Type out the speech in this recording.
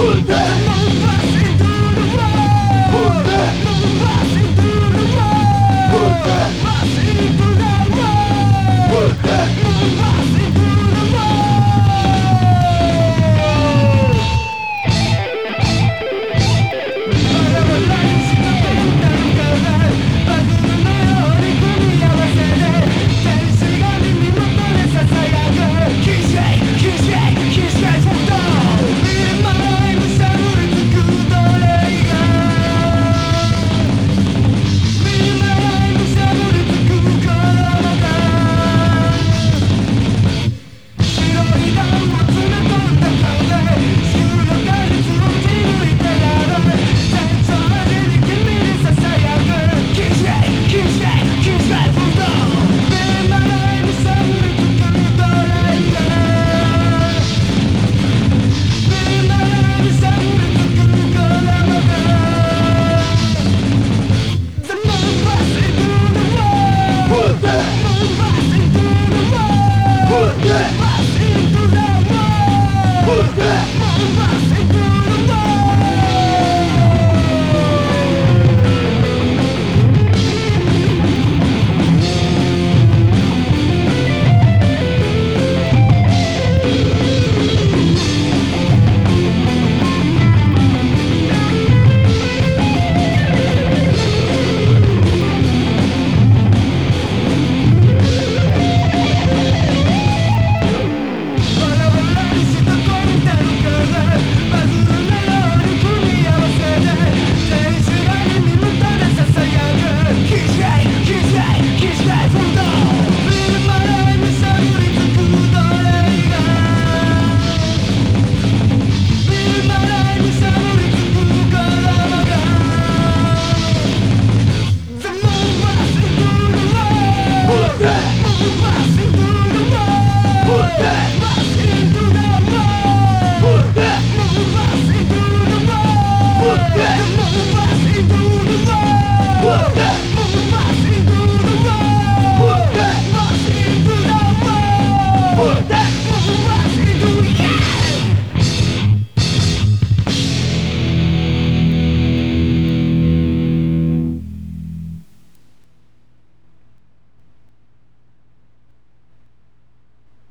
Bulldog! Who's that? Who's that?